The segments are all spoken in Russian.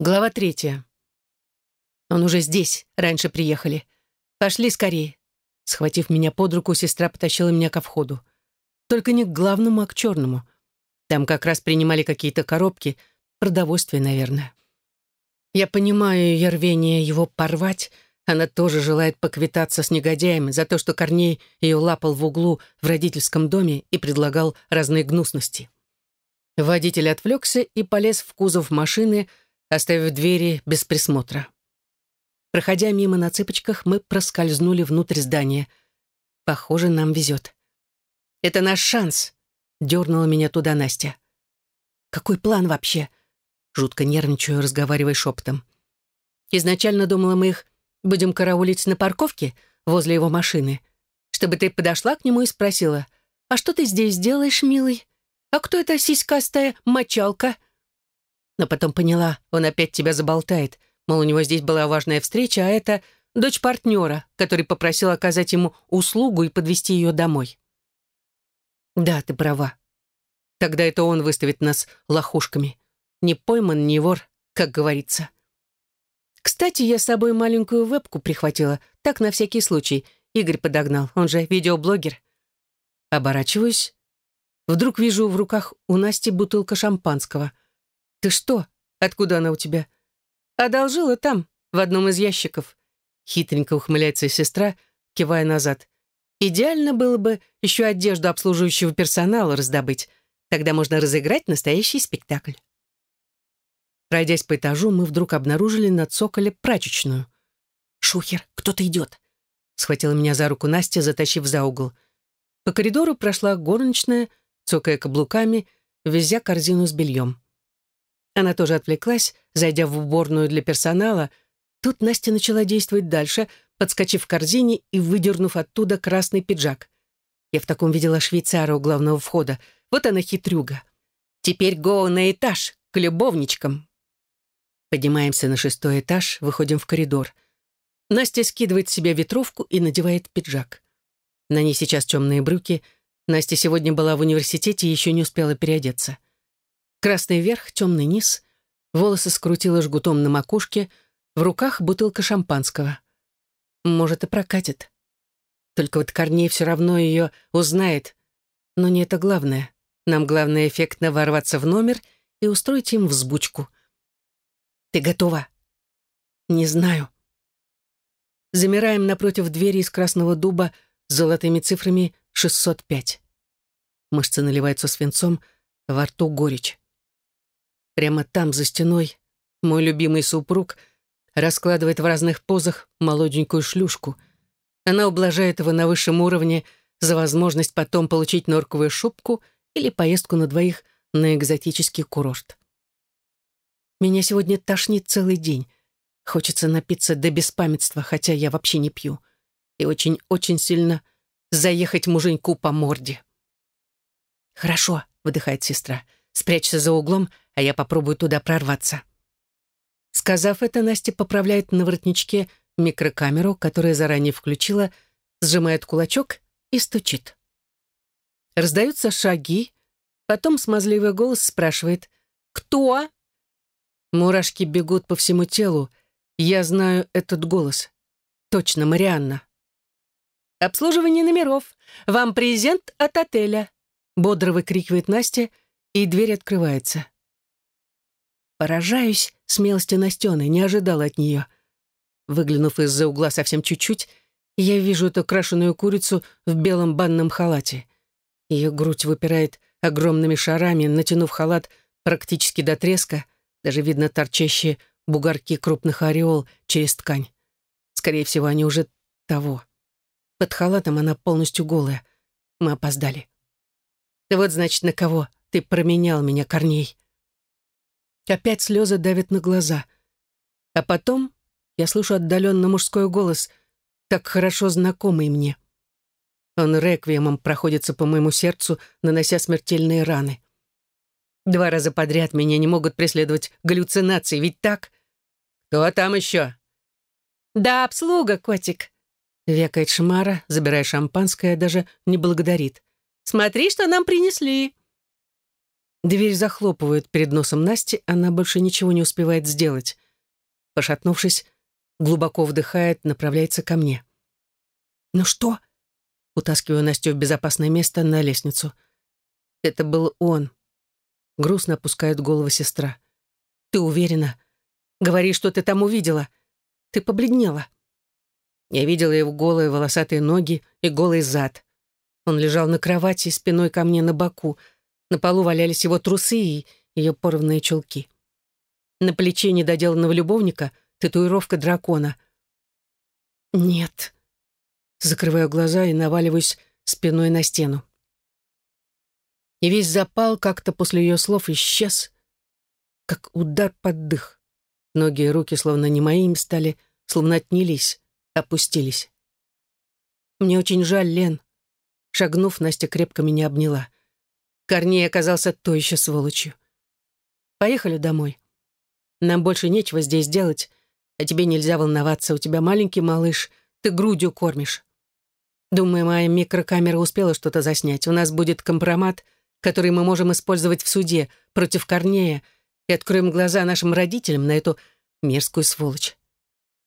Глава третья. Он уже здесь, раньше приехали. Пошли скорее. Схватив меня под руку, сестра потащила меня ко входу. Только не к главному, а к черному. Там как раз принимали какие-то коробки, продовольствие, наверное. Я понимаю ее рвение его порвать. Она тоже желает поквитаться с негодяем за то, что Корней ее лапал в углу в родительском доме и предлагал разные гнусности. Водитель отвлекся и полез в кузов машины, оставив двери без присмотра. Проходя мимо на цыпочках, мы проскользнули внутрь здания. Похоже, нам везет. «Это наш шанс», — дернула меня туда Настя. «Какой план вообще?» Жутко нервничаю, разговаривая шепотом. «Изначально думала, мы их будем караулить на парковке возле его машины, чтобы ты подошла к нему и спросила, «А что ты здесь делаешь, милый? А кто эта сиськастая мочалка?» Но потом поняла, он опять тебя заболтает, мол, у него здесь была важная встреча, а это дочь партнера, который попросил оказать ему услугу и подвести ее домой. Да, ты права. Тогда это он выставит нас лохушками. Не пойман, не вор, как говорится. Кстати, я с собой маленькую вебку прихватила, так на всякий случай. Игорь подогнал, он же видеоблогер. Оборачиваюсь. Вдруг вижу в руках у Насти бутылка шампанского — «Ты что? Откуда она у тебя?» «Одолжила там, в одном из ящиков». Хитренько ухмыляется сестра, кивая назад. «Идеально было бы еще одежду обслуживающего персонала раздобыть. Тогда можно разыграть настоящий спектакль». Пройдясь по этажу, мы вдруг обнаружили на цоколе прачечную. «Шухер, кто-то идет!» Схватила меня за руку Настя, затащив за угол. По коридору прошла горничная, цокая каблуками, везя корзину с бельем. Она тоже отвлеклась, зайдя в уборную для персонала. Тут Настя начала действовать дальше, подскочив к корзине и выдернув оттуда красный пиджак. Я в таком видела швейцара у главного входа. Вот она хитрюга. Теперь го на этаж, к любовничкам. Поднимаемся на шестой этаж, выходим в коридор. Настя скидывает себе ветровку и надевает пиджак. На ней сейчас темные брюки. Настя сегодня была в университете и еще не успела переодеться. Красный верх, темный низ, волосы скрутила жгутом на макушке, в руках бутылка шампанского. Может, и прокатит. Только вот Корней все равно ее узнает. Но не это главное. Нам главное эффектно ворваться в номер и устроить им взбучку. «Ты готова?» «Не знаю». Замираем напротив двери из красного дуба с золотыми цифрами 605. Мышцы наливаются свинцом, во рту горечь. Прямо там, за стеной, мой любимый супруг раскладывает в разных позах молоденькую шлюшку. Она ублажает его на высшем уровне за возможность потом получить норковую шубку или поездку на двоих на экзотический курорт. Меня сегодня тошнит целый день. Хочется напиться до беспамятства, хотя я вообще не пью. И очень-очень сильно заехать муженьку по морде. «Хорошо», — выдыхает сестра, — Спрячься за углом, а я попробую туда прорваться». Сказав это, Настя поправляет на воротничке микрокамеру, которую заранее включила, сжимает кулачок и стучит. Раздаются шаги, потом смазливый голос спрашивает «Кто?». Мурашки бегут по всему телу. Я знаю этот голос. Точно, Марианна. «Обслуживание номеров. Вам презент от отеля», — бодро выкрикивает Настя — и дверь открывается. Поражаюсь смелости Настены, не ожидала от нее. Выглянув из-за угла совсем чуть-чуть, я вижу эту крашеную курицу в белом банном халате. Ее грудь выпирает огромными шарами, натянув халат практически до треска, даже видно торчащие бугорки крупных ореол через ткань. Скорее всего, они уже того. Под халатом она полностью голая. Мы опоздали. Вот, значит, на кого ты променял меня, Корней. Опять слезы давят на глаза. А потом я слышу отдаленно мужской голос, так хорошо знакомый мне. Он реквиемом проходится по моему сердцу, нанося смертельные раны. Два раза подряд меня не могут преследовать галлюцинации, ведь так? Кто там еще? Да, обслуга, котик. Векает Шмара, забирая шампанское, даже не благодарит. Смотри, что нам принесли. Дверь захлопывают перед носом Насти, она больше ничего не успевает сделать. Пошатнувшись, глубоко вдыхает, направляется ко мне. «Ну что?» Утаскиваю Настю в безопасное место на лестницу. Это был он. Грустно опускает голову сестра. «Ты уверена? Говори, что ты там увидела. Ты побледнела». Я видела его голые волосатые ноги и голый зад. Он лежал на кровати спиной ко мне на боку. На полу валялись его трусы и ее порванные чулки. На плече недоделанного любовника татуировка дракона. «Нет», закрываю глаза и наваливаюсь спиной на стену. И весь запал как-то после ее слов исчез, как удар под дых. Ноги и руки словно не моими стали, словно отнялись, опустились. «Мне очень жаль, Лен». Шагнув, Настя крепко меня обняла. Корней оказался то еще сволочью. «Поехали домой. Нам больше нечего здесь делать, а тебе нельзя волноваться, у тебя маленький малыш, ты грудью кормишь. Думаю, моя микрокамера успела что-то заснять. У нас будет компромат, который мы можем использовать в суде против Корнея и откроем глаза нашим родителям на эту мерзкую сволочь.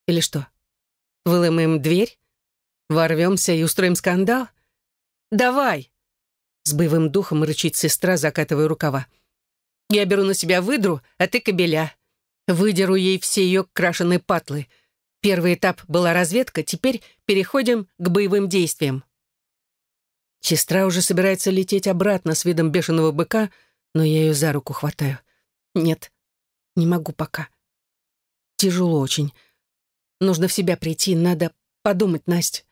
Или что? Выломаем дверь? Ворвемся и устроим скандал? Давай!» С боевым духом рычит сестра, закатывая рукава. «Я беру на себя выдру, а ты кобеля. Выдеру ей все ее крашеные патлы. Первый этап была разведка, теперь переходим к боевым действиям. Сестра уже собирается лететь обратно с видом бешеного быка, но я ее за руку хватаю. Нет, не могу пока. Тяжело очень. Нужно в себя прийти, надо подумать, Настя.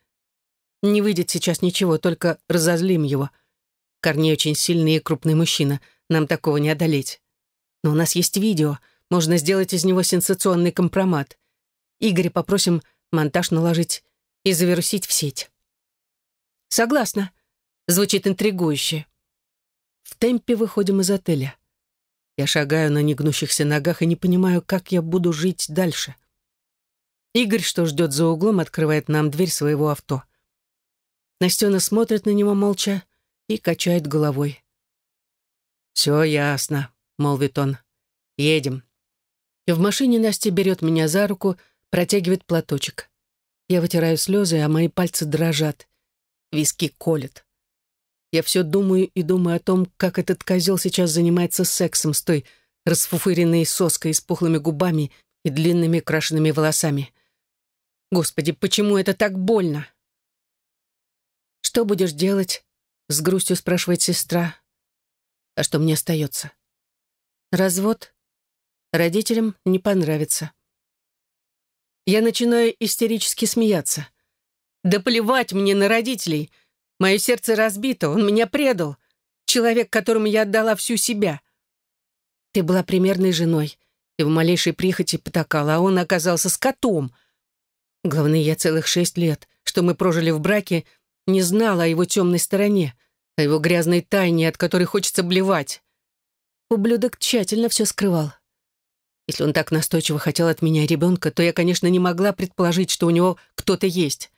Не выйдет сейчас ничего, только разозлим его. Корней очень сильный и крупный мужчина, нам такого не одолеть. Но у нас есть видео, можно сделать из него сенсационный компромат. Игоря попросим монтаж наложить и завирусить в сеть. Согласна. Звучит интригующе. В темпе выходим из отеля. Я шагаю на негнущихся ногах и не понимаю, как я буду жить дальше. Игорь, что ждет за углом, открывает нам дверь своего авто. Настена смотрит на него молча и качает головой. «Все ясно», — молвит он. «Едем». И в машине Настя берет меня за руку, протягивает платочек. Я вытираю слезы, а мои пальцы дрожат. Виски колят. Я все думаю и думаю о том, как этот козел сейчас занимается сексом с той расфуфыренной соской с пухлыми губами и длинными крашенными волосами. Господи, почему это так больно? «Что будешь делать?» — с грустью спрашивает сестра. «А что мне остается?» «Развод? Родителям не понравится. Я начинаю истерически смеяться. «Да плевать мне на родителей! Мое сердце разбито, он меня предал. Человек, которому я отдала всю себя. Ты была примерной женой и в малейшей прихоти потакала, а он оказался с котом. Главное, я целых шесть лет, что мы прожили в браке, не знала о его темной стороне, о его грязной тайне, от которой хочется блевать. Ублюдок тщательно все скрывал. Если он так настойчиво хотел от меня ребенка, то я, конечно, не могла предположить, что у него кто-то есть.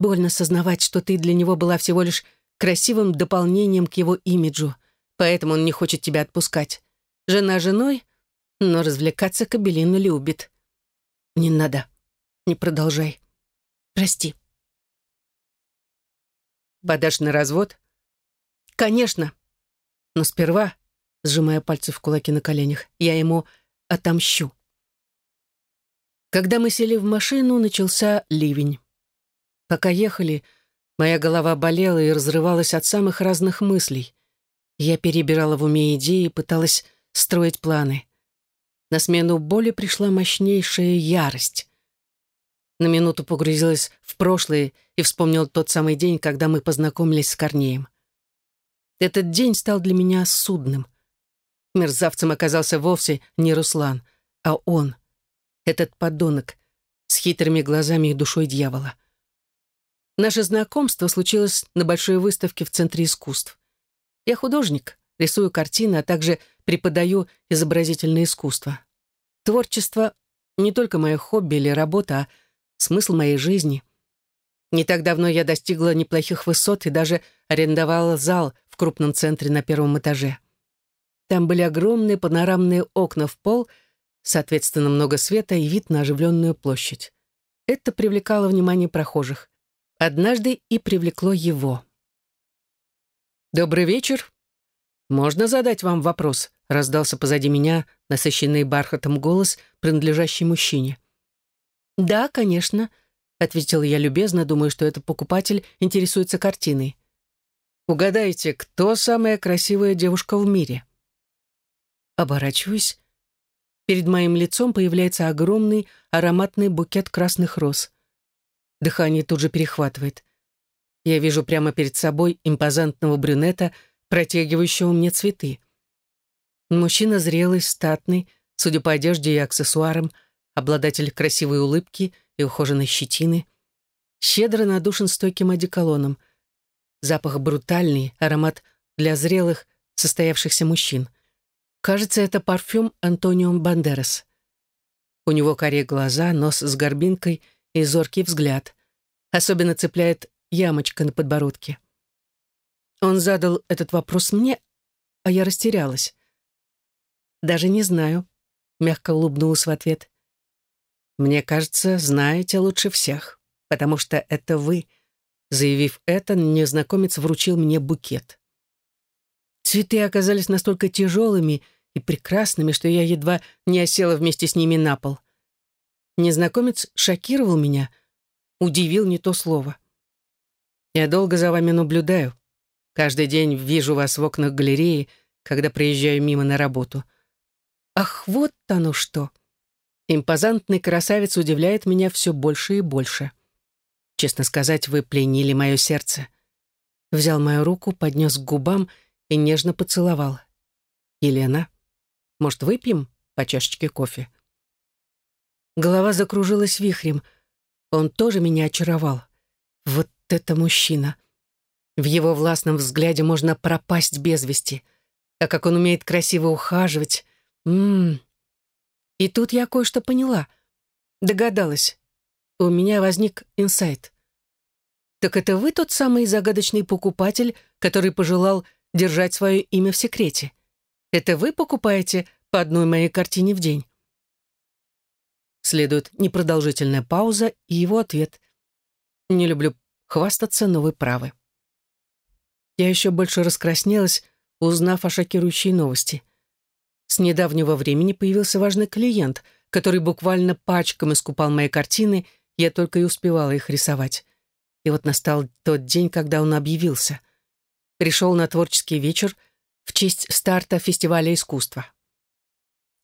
Больно сознавать, что ты для него была всего лишь красивым дополнением к его имиджу, поэтому он не хочет тебя отпускать. Жена женой, но развлекаться Кабелина любит. Не надо. Не продолжай. Прости. Подашь на развод? Конечно. Но сперва, сжимая пальцы в кулаки на коленях, я ему отомщу. Когда мы сели в машину, начался ливень. Пока ехали, моя голова болела и разрывалась от самых разных мыслей. Я перебирала в уме идеи и пыталась строить планы. На смену боли пришла мощнейшая ярость. На минуту погрузилась в прошлое и вспомнил тот самый день, когда мы познакомились с Корнеем. Этот день стал для меня судным. Мерзавцем оказался вовсе не Руслан, а он, этот подонок, с хитрыми глазами и душой дьявола. Наше знакомство случилось на большой выставке в Центре искусств. Я художник, рисую картины, а также преподаю изобразительное искусство. Творчество — не только мое хобби или работа, а смысл моей жизни. Не так давно я достигла неплохих высот и даже арендовала зал в крупном центре на первом этаже. Там были огромные панорамные окна в пол, соответственно, много света и вид на оживленную площадь. Это привлекало внимание прохожих. Однажды и привлекло его. «Добрый вечер. Можно задать вам вопрос?» — раздался позади меня насыщенный бархатом голос, принадлежащий мужчине. «Да, конечно», — ответил я любезно, думая, что этот покупатель интересуется картиной. «Угадайте, кто самая красивая девушка в мире?» Оборачиваюсь. Перед моим лицом появляется огромный ароматный букет красных роз. Дыхание тут же перехватывает. Я вижу прямо перед собой импозантного брюнета, протягивающего мне цветы. Мужчина зрелый, статный, судя по одежде и аксессуарам, обладатель красивой улыбки и ухоженной щетины. Щедро надушен стойким одеколоном. Запах брутальный, аромат для зрелых, состоявшихся мужчин. Кажется, это парфюм Антонио Бандерас. У него коре глаза, нос с горбинкой и зоркий взгляд. Особенно цепляет ямочка на подбородке. Он задал этот вопрос мне, а я растерялась. «Даже не знаю», — мягко улыбнулась в ответ. «Мне кажется, знаете лучше всех, потому что это вы». Заявив это, незнакомец вручил мне букет. Цветы оказались настолько тяжелыми и прекрасными, что я едва не осела вместе с ними на пол. Незнакомец шокировал меня, удивил не то слово. «Я долго за вами наблюдаю. Каждый день вижу вас в окнах галереи, когда приезжаю мимо на работу. Ах, вот оно что!» Импозантный красавец удивляет меня все больше и больше. Честно сказать, вы пленили мое сердце. Взял мою руку, поднес к губам и нежно поцеловал. «Елена, может, выпьем по чашечке кофе?» Голова закружилась вихрем. Он тоже меня очаровал. Вот это мужчина. В его властном взгляде можно пропасть без вести. А как он умеет красиво ухаживать. Ммм. И тут я кое-что поняла. Догадалась. У меня возник инсайт. Так это вы тот самый загадочный покупатель, который пожелал держать свое имя в секрете? Это вы покупаете по одной моей картине в день?» Следует непродолжительная пауза и его ответ. «Не люблю хвастаться, но вы правы». Я еще больше раскраснелась, узнав о шокирующей новости. С недавнего времени появился важный клиент, который буквально пачком искупал мои картины, я только и успевала их рисовать. И вот настал тот день, когда он объявился. Пришел на творческий вечер — в честь старта фестиваля искусства.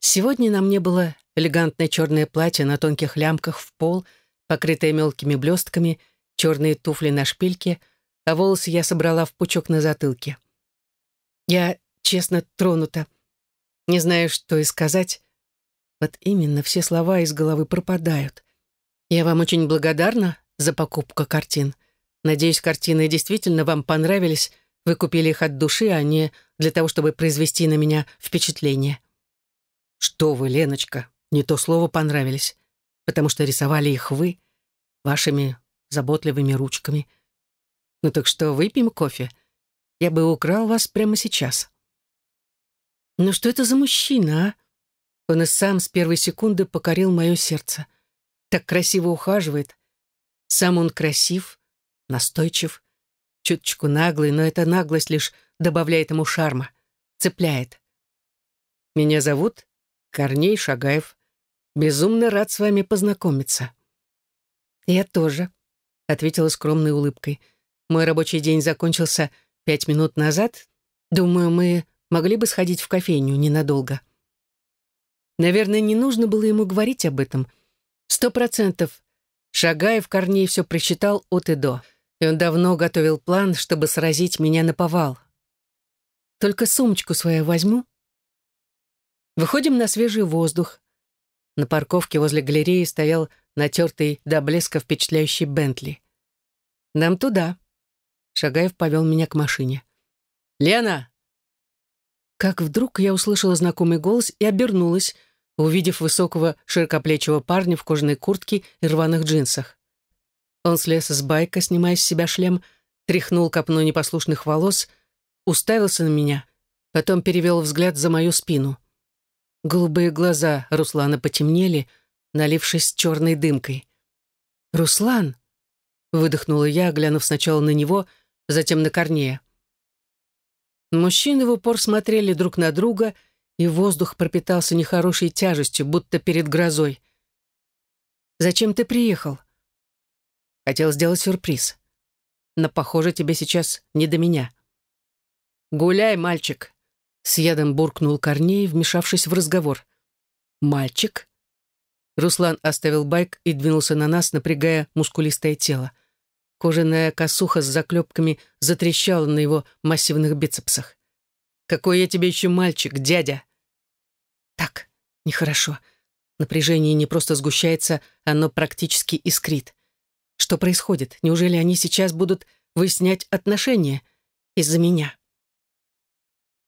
Сегодня на мне было элегантное черное платье на тонких лямках в пол, покрытое мелкими блестками, черные туфли на шпильке, а волосы я собрала в пучок на затылке. Я, честно, тронута. Не знаю, что и сказать. Вот именно все слова из головы пропадают. Я вам очень благодарна за покупку картин. Надеюсь, картины действительно вам понравились, вы купили их от души, а не для того, чтобы произвести на меня впечатление. Что вы, Леночка, не то слово понравились, потому что рисовали их вы, вашими заботливыми ручками. Ну так что, выпьем кофе? Я бы украл вас прямо сейчас. Ну что это за мужчина, а? Он и сам с первой секунды покорил мое сердце. Так красиво ухаживает. Сам он красив, настойчив, чуточку наглый, но эта наглость лишь добавляет ему шарма, цепляет. Меня зовут Корней Шагаев. Безумно рад с вами познакомиться. Я тоже, ответила скромной улыбкой. Мой рабочий день закончился пять минут назад. Думаю, мы могли бы сходить в кофейню ненадолго. Наверное, не нужно было ему говорить об этом. Сто процентов. Шагаев Корней все прочитал от и до и он давно готовил план, чтобы сразить меня на повал. Только сумочку свою возьму. Выходим на свежий воздух. На парковке возле галереи стоял натертый до блеска впечатляющий Бентли. «Нам туда». Шагаев повел меня к машине. «Лена!» Как вдруг я услышала знакомый голос и обернулась, увидев высокого широкоплечего парня в кожаной куртке и рваных джинсах. Он слез с байка, снимая с себя шлем, тряхнул копну непослушных волос, уставился на меня, Потом перевел взгляд за мою спину. Голубые глаза Руслана потемнели, налившись черной дымкой. «Руслан!» — выдохнула я, глянув сначала на него, затем на Корнея. Мужчины в упор смотрели друг на друга, и воздух пропитался нехорошей тяжестью, будто перед грозой. «Зачем ты приехал?» «Хотел сделать сюрприз. Но, похоже, тебе сейчас не до меня». «Гуляй, мальчик!» — с ядом буркнул Корней, вмешавшись в разговор. «Мальчик?» Руслан оставил байк и двинулся на нас, напрягая мускулистое тело. Кожаная косуха с заклепками затрещала на его массивных бицепсах. «Какой я тебе еще мальчик, дядя!» «Так, нехорошо. Напряжение не просто сгущается, оно практически искрит. Что происходит? Неужели они сейчас будут выяснять отношения из-за меня?»